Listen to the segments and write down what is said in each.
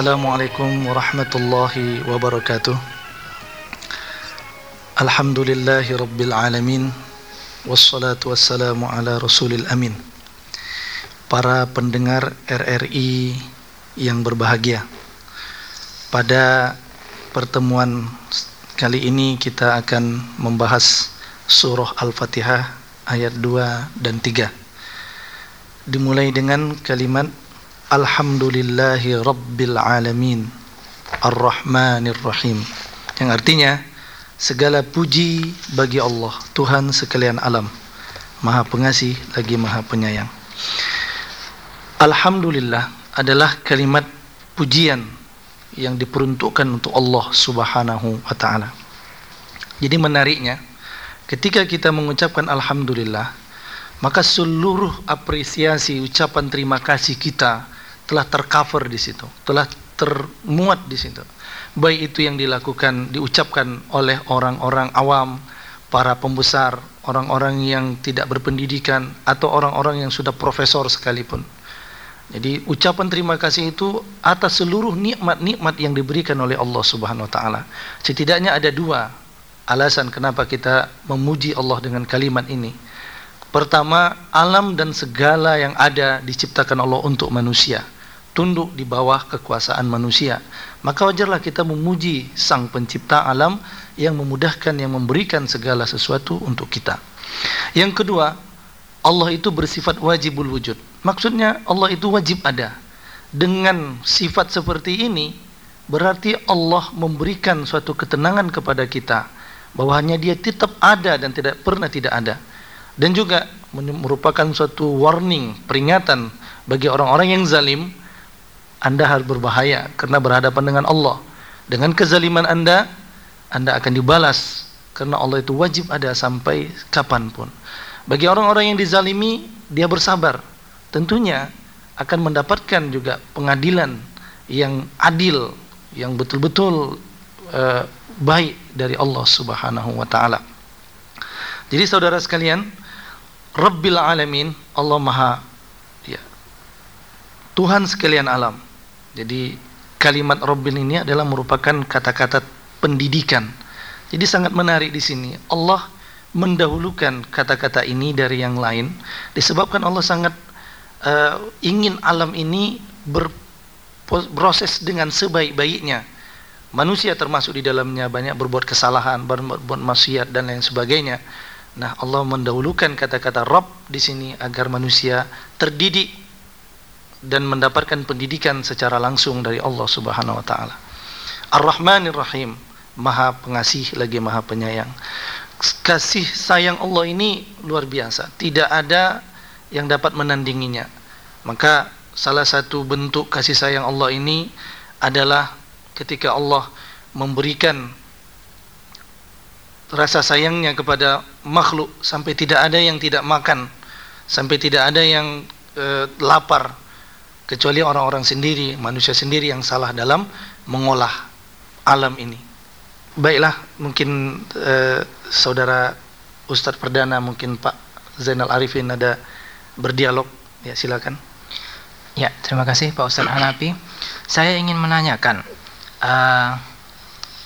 Assalamualaikum warahmatullahi wabarakatuh. Alhamdulillahi rabbil alamin. Wassalatu wassalamu ala rasulil amin. Para pendengar RRI yang berbahagia. Pada pertemuan kali ini kita akan membahas surah Al-Fatihah ayat 2 dan 3 Dimulai dengan kalimat Alhamdulillahi Rabbil Alamin. Ar-Rahmanir Rahim Yang artinya Segala puji bagi Allah Tuhan sekalian alam. Maha pengasih lagi maha penyayang. Alhamdulillah adalah kalimat pujian Yang diperuntukkan untuk Allah subhanahu wa ta'ala. Jadi menariknya Ketika kita mengucapkan Alhamdulillah Maka seluruh apresiasi ucapan terima kasih kita telah tercover di situ, telah termuat di situ. Baik itu yang dilakukan, diucapkan oleh orang-orang awam, para pembesar, orang-orang yang tidak berpendidikan atau orang-orang yang sudah profesor sekalipun. Jadi ucapan terima kasih itu atas seluruh nikmat-nikmat yang diberikan oleh Allah Subhanahu wa taala. Setidaknya ada dua alasan kenapa kita memuji Allah dengan kalimat ini. Pertama, alam dan segala yang ada diciptakan Allah untuk manusia tunduk di bawah kekuasaan manusia. Maka wajarlah kita memuji sang pencipta alam yang memudahkan yang memberikan segala sesuatu untuk kita. Yang kedua Allah itu bersifat wajibul wujud. Maksudnya Allah itu wajib ada. Dengan sifat seperti ini berarti Allah memberikan suatu ketenangan kepada kita bahwanya dia tetap ada dan tidak pernah tidak ada. Dan juga merupakan suatu warning peringatan bagi orang-orang yang zalim anda harus berbahaya karena berhadapan dengan Allah. Dengan kezaliman Anda, Anda akan dibalas karena Allah itu wajib ada sampai kapan pun. Bagi orang-orang yang dizalimi, dia bersabar. Tentunya akan mendapatkan juga pengadilan yang adil, yang betul-betul uh, baik dari Allah Subhanahu wa taala. Jadi saudara sekalian, Rabbil alamin, Allah Maha ya, Tuhan sekalian alam. Jadi kalimat Robin ini adalah merupakan kata-kata pendidikan. Jadi sangat menarik di sini. Allah mendahulukan kata-kata ini dari yang lain disebabkan Allah sangat uh, ingin alam ini berproses dengan sebaik-baiknya. Manusia termasuk di dalamnya banyak berbuat kesalahan, berbuat maksiat dan lain sebagainya. Nah, Allah mendahulukan kata-kata Rabb di sini agar manusia terdidik dan mendapatkan pendidikan secara langsung dari Allah Subhanahu wa taala. Ar-Rahmanir Rahim, Maha Pengasih lagi Maha Penyayang. Kasih sayang Allah ini luar biasa, tidak ada yang dapat menandinginya. Maka salah satu bentuk kasih sayang Allah ini adalah ketika Allah memberikan rasa sayangnya kepada makhluk sampai tidak ada yang tidak makan, sampai tidak ada yang e, lapar, kecuali orang-orang sendiri, manusia sendiri yang salah dalam mengolah alam ini. Baiklah, mungkin eh, saudara Ustadz Perdana, mungkin Pak Zainal Arifin ada berdialog, ya silakan. Ya, terima kasih Pak Ustadz Hanapi. Saya ingin menanyakan, uh,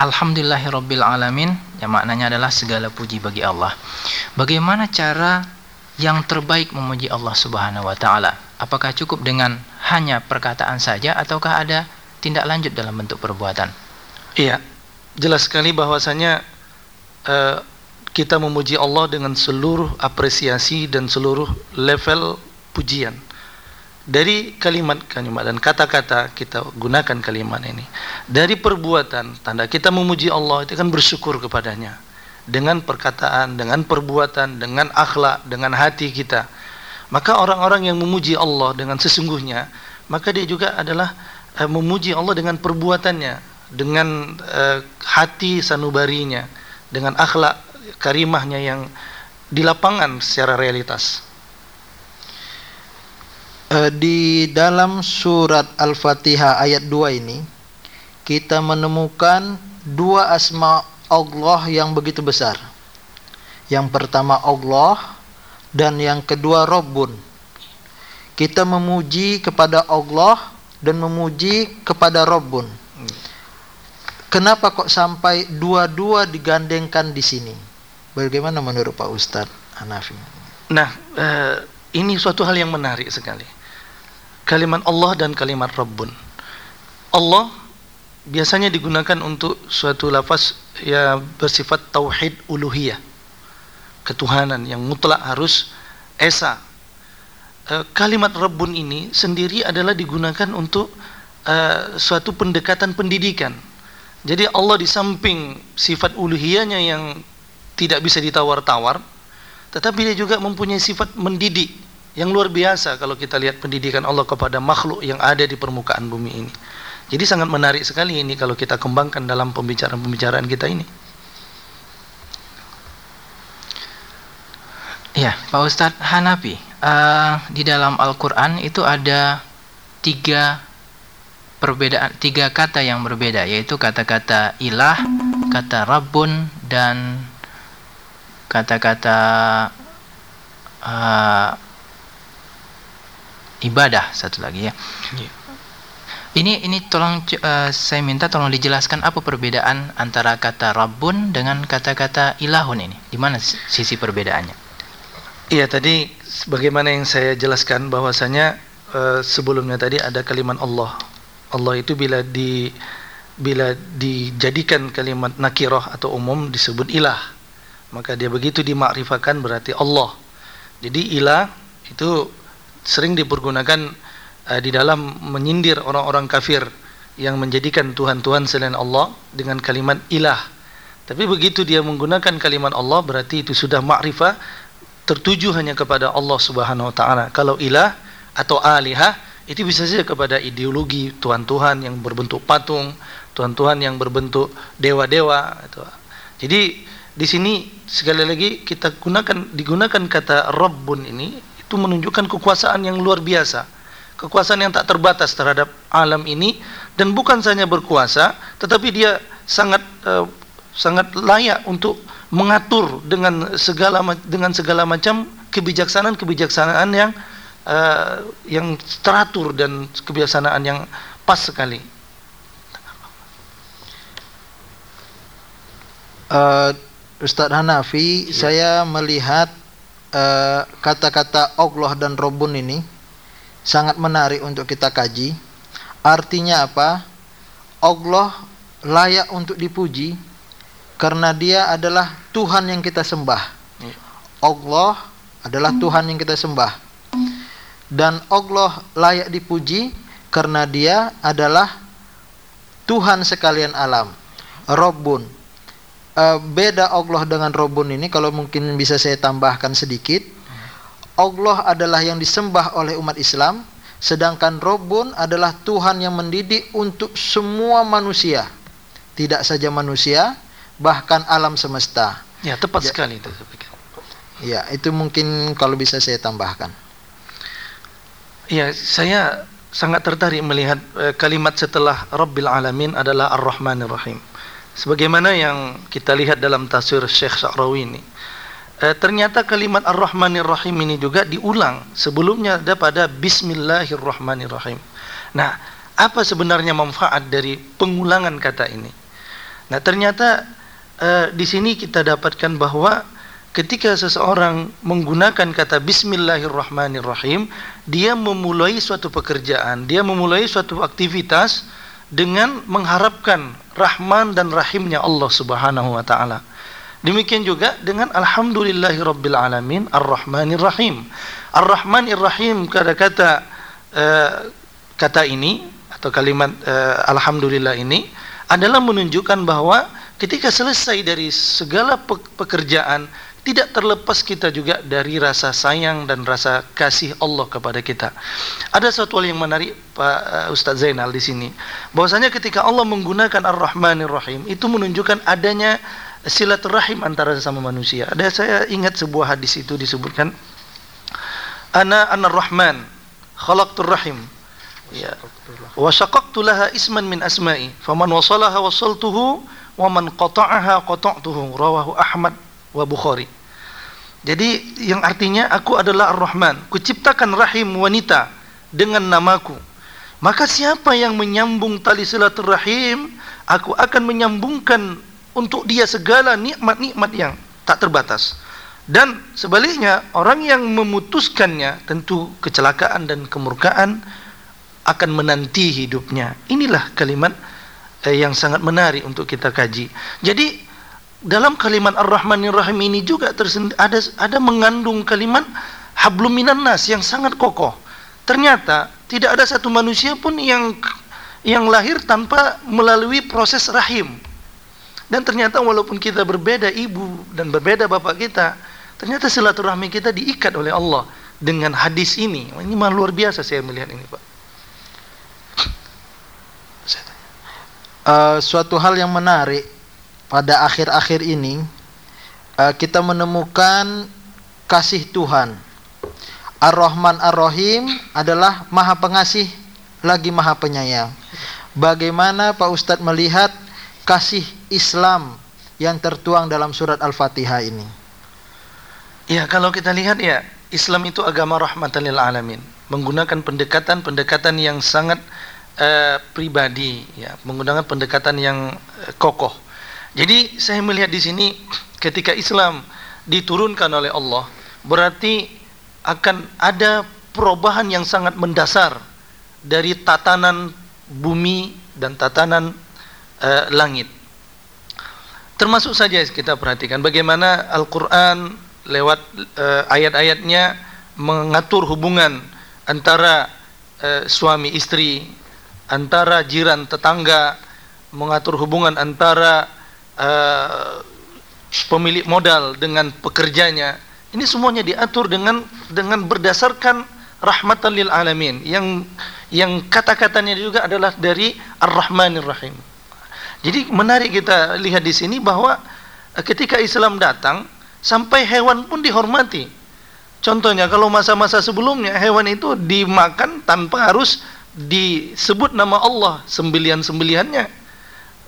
Alhamdulillahirabbil alamin, yang maknanya adalah segala puji bagi Allah. Bagaimana cara yang terbaik memuji Allah Subhanahu wa taala? Apakah cukup dengan hanya perkataan saja ataukah ada tindak lanjut dalam bentuk perbuatan? Iya, jelas sekali bahwasanya uh, kita memuji Allah dengan seluruh apresiasi dan seluruh level pujian. Dari kalimat-kalimat dan kata-kata kita gunakan kalimat ini. Dari perbuatan, tanda kita memuji Allah itu kan bersyukur kepadanya. Dengan perkataan, dengan perbuatan, dengan akhlak, dengan hati kita maka orang-orang yang memuji Allah dengan sesungguhnya, maka dia juga adalah uh, memuji Allah dengan perbuatannya, dengan uh, hati sanubarinya, dengan akhlak karimahnya yang di lapangan secara realitas. Uh, di dalam surat Al-Fatihah ayat 2 ini kita menemukan dua asma Allah yang begitu besar. Yang pertama Allah dan yang kedua Rabbun. Kita memuji kepada Allah dan memuji kepada Rabbun. Kenapa kok sampai dua-dua digandengkan di sini? Bagaimana menurut Pak Ustadz Hanafi? Nah, eh, ini suatu hal yang menarik sekali. Kalimat Allah dan kalimat Rabbun. Allah biasanya digunakan untuk suatu lafaz yang bersifat tauhid uluhiyah. Ketuhanan yang mutlak harus esa. E, kalimat Rabbun ini sendiri adalah digunakan untuk e, suatu pendekatan pendidikan. Jadi Allah di samping sifat uluhiyahnya yang tidak bisa ditawar-tawar, tetapi dia juga mempunyai sifat mendidik yang luar biasa kalau kita lihat pendidikan Allah kepada makhluk yang ada di permukaan bumi ini. Jadi sangat menarik sekali ini kalau kita kembangkan dalam pembicaraan-pembicaraan kita ini. Ya, Pak Ustadz Hanapi, uh, di dalam Al-Quran itu ada tiga perbedaan, tiga kata yang berbeda, yaitu kata-kata ilah, kata rabbun, dan kata-kata uh, ibadah satu lagi ya. Yeah. Ini ini tolong uh, saya minta tolong dijelaskan apa perbedaan antara kata rabbun dengan kata-kata ilahun ini. Di mana sisi perbedaannya? Iya, tadi bagaimana yang saya jelaskan bahwasanya uh, sebelumnya tadi ada kalimat Allah. Allah itu bila di bila dijadikan kalimat nakirah atau umum disebut ilah. Maka dia begitu dimakrifakan berarti Allah. Jadi ilah itu sering dipergunakan uh, di dalam menyindir orang-orang kafir yang menjadikan Tuhan-Tuhan selain Allah dengan kalimat ilah. Tapi begitu dia menggunakan kalimat Allah berarti itu sudah ma'rifah tertuju hanya kepada Allah Subhanahu wa taala. Kalau ilah atau alihah itu bisa saja kepada ideologi Tuhan-Tuhan yang berbentuk patung, Tuhan-Tuhan yang berbentuk dewa-dewa Jadi di sini sekali lagi kita gunakan digunakan kata Rabbun ini itu menunjukkan kekuasaan yang luar biasa kekuasaan yang tak terbatas terhadap alam ini dan bukan saja berkuasa tetapi dia sangat uh, sangat layak untuk mengatur dengan segala dengan segala macam kebijaksanaan-kebijaksanaan yang uh, yang teratur dan kebijaksanaan yang pas sekali. Uh, Ustadz Hanafi, ya. saya melihat kata-kata uh, Allah dan Robun ini sangat menarik untuk kita kaji. Artinya apa? Allah layak untuk dipuji karena dia adalah Tuhan yang kita sembah. Ya. Allah adalah Tuhan yang kita sembah. Dan Allah layak dipuji karena dia adalah Tuhan sekalian alam. Rabbun. Uh, beda Allah dengan Rabbun ini kalau mungkin bisa saya tambahkan sedikit Allah adalah yang disembah oleh umat Islam, sedangkan Robun adalah Tuhan yang mendidik untuk semua manusia. Tidak saja manusia, bahkan alam semesta. Ya, tepat ya, sekali itu Ya, itu mungkin kalau bisa saya tambahkan. Ya, saya sangat tertarik melihat eh, kalimat setelah Rabbil Alamin adalah Ar-Rahmanir Rahim. Sebagaimana yang kita lihat dalam tafsir Syekh Sa'rawi ini eh, ternyata kalimat Ar-Rahmanir Rahim ini juga diulang sebelumnya ada pada Bismillahirrahmanirrahim. Nah, apa sebenarnya manfaat dari pengulangan kata ini? Nah, ternyata eh, di sini kita dapatkan bahwa ketika seseorang menggunakan kata Bismillahirrahmanirrahim, dia memulai suatu pekerjaan, dia memulai suatu aktivitas dengan mengharapkan rahman dan rahimnya Allah Subhanahu wa taala. Demikian juga dengan Alhamdulillahirabbil alamin Ar-Rahmanir Rahim. Ar-Rahmanir Rahim kata-kata uh, kata ini atau kalimat uh, alhamdulillah ini adalah menunjukkan bahwa ketika selesai dari segala pekerjaan tidak terlepas kita juga dari rasa sayang dan rasa kasih Allah kepada kita. Ada satu hal yang menarik Pak uh, Ustaz Zainal di sini. Bahwasanya ketika Allah menggunakan Ar-Rahmanir Rahim itu menunjukkan adanya silaturahim antara sesama manusia. Ada saya ingat sebuah hadis itu disebutkan ana anar rahman khalaqtur rahim ya wa syaqaqtu laha isman min asma'i faman wasalaha wasaltuhu wa man qata'aha qata'tuhu rawahu Ahmad wa Bukhari jadi yang artinya aku adalah Ar-Rahman kuciptakan rahim wanita dengan namaku Maka siapa yang menyambung tali silaturahim, aku akan menyambungkan untuk dia segala nikmat-nikmat yang tak terbatas. Dan sebaliknya, orang yang memutuskannya tentu kecelakaan dan kemurkaan akan menanti hidupnya. Inilah kalimat eh, yang sangat menarik untuk kita kaji. Jadi dalam kalimat Ar-Rahmanir Rahim ini juga ada ada mengandung kalimat hablum minan nas yang sangat kokoh. Ternyata tidak ada satu manusia pun yang yang lahir tanpa melalui proses rahim. Dan ternyata walaupun kita berbeda ibu dan berbeda bapak kita, ternyata silaturahmi kita diikat oleh Allah dengan hadis ini. Ini luar biasa saya melihat ini, Pak. Uh, suatu hal yang menarik pada akhir-akhir ini uh, kita menemukan kasih Tuhan Ar-Rahman Ar-Rahim adalah maha pengasih lagi maha penyayang. Bagaimana Pak Ustadz melihat kasih Islam yang tertuang dalam surat Al-Fatihah ini? Ya, kalau kita lihat ya, Islam itu agama rahmatan lil alamin, menggunakan pendekatan-pendekatan yang sangat uh, pribadi ya, menggunakan pendekatan yang uh, kokoh. Jadi saya melihat di sini ketika Islam diturunkan oleh Allah, berarti akan ada perubahan yang sangat mendasar dari tatanan bumi dan tatanan uh, langit. Termasuk saja kita perhatikan bagaimana Al-Quran lewat uh, ayat-ayatnya mengatur hubungan antara uh, suami istri, antara jiran tetangga, mengatur hubungan antara uh, pemilik modal dengan pekerjanya ini semuanya diatur dengan dengan berdasarkan rahmatan lil alamin yang yang kata-katanya juga adalah dari Ar-Rahmanir Rahim. Jadi menarik kita lihat di sini bahwa eh, ketika Islam datang sampai hewan pun dihormati. Contohnya kalau masa-masa sebelumnya hewan itu dimakan tanpa harus disebut nama Allah sembelian-sembeliannya.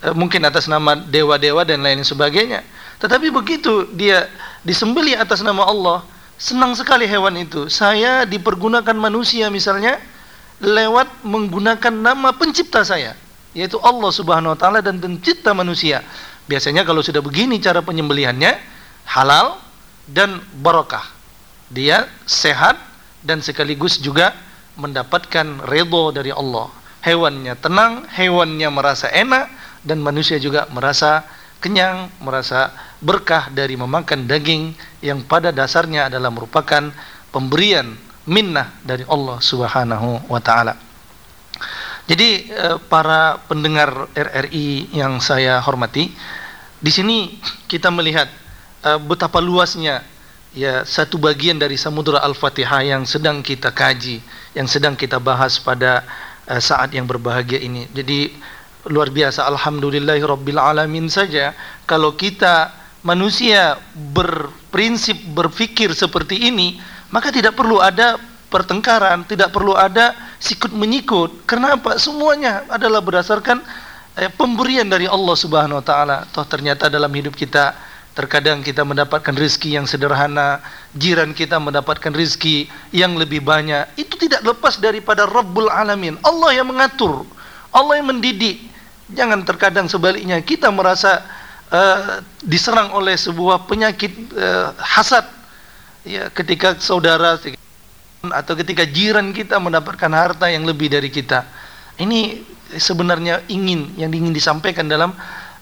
Eh, mungkin atas nama dewa-dewa dan lain sebagainya. Tetapi begitu dia disembelih atas nama Allah, senang sekali hewan itu. Saya dipergunakan manusia misalnya lewat menggunakan nama pencipta saya, yaitu Allah Subhanahu wa taala dan pencipta manusia. Biasanya kalau sudah begini cara penyembelihannya halal dan barokah. Dia sehat dan sekaligus juga mendapatkan redha dari Allah. Hewannya tenang, hewannya merasa enak dan manusia juga merasa kenyang, merasa berkah dari memakan daging yang pada dasarnya adalah merupakan pemberian minnah dari Allah Subhanahu wa taala. Jadi eh, para pendengar RRI yang saya hormati, di sini kita melihat eh, betapa luasnya ya satu bagian dari samudra Al-Fatihah yang sedang kita kaji, yang sedang kita bahas pada eh, saat yang berbahagia ini. Jadi luar biasa. Alhamdulillahi rabbil alamin saja kalau kita manusia berprinsip berfikir seperti ini maka tidak perlu ada pertengkaran tidak perlu ada sikut menyikut kenapa? Semuanya adalah berdasarkan eh, pemberian dari Allah Subhanahu wa taala. Toh ternyata dalam hidup kita terkadang kita mendapatkan rezeki yang sederhana jiran kita mendapatkan rezeki yang lebih banyak. Itu tidak lepas daripada Rabbul Alamin. Allah yang mengatur Allah yang mendidik. Jangan terkadang sebaliknya kita merasa uh, diserang oleh sebuah penyakit uh, hasad. Ya ketika saudara atau ketika jiran kita mendapatkan harta yang lebih dari kita. Ini sebenarnya ingin yang ingin disampaikan dalam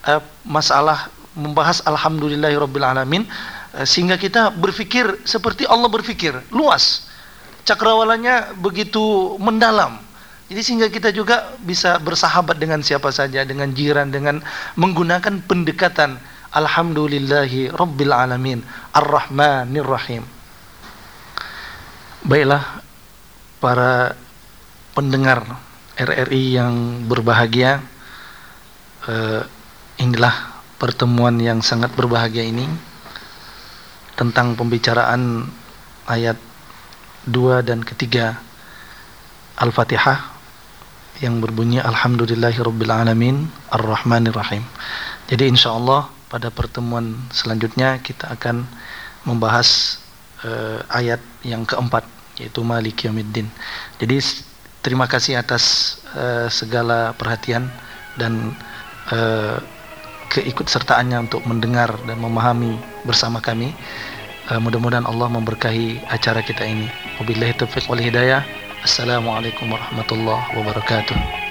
uh, masalah membahas alhamdulillahirabbil alamin uh, sehingga kita berpikir seperti Allah berpikir, luas. Cakrawalanya begitu mendalam jadi sehingga kita juga bisa bersahabat dengan siapa saja, dengan jiran, dengan menggunakan pendekatan Alhamdulillahi Rabbil Alamin Ar-Rahmanir Rahim. Baiklah para pendengar RRI yang berbahagia, eh, inilah pertemuan yang sangat berbahagia ini tentang pembicaraan ayat 2 dan ketiga Al-Fatihah yang berbunyi Alhamdulillahirabbil alamin Ar-Rahmanir Rahim. Jadi insyaallah pada pertemuan selanjutnya kita akan membahas uh, ayat yang keempat yaitu Malik Yaumiddin. Jadi terima kasih atas uh, segala perhatian dan uh, keikutsertaannya untuk mendengar dan memahami bersama kami. Uh, mudah-mudahan Allah memberkahi acara kita ini. Wabillahi taufiq wal hidayah. Assalamualaikum warahmatullahi wabarakatuh.